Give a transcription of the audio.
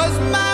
was mine.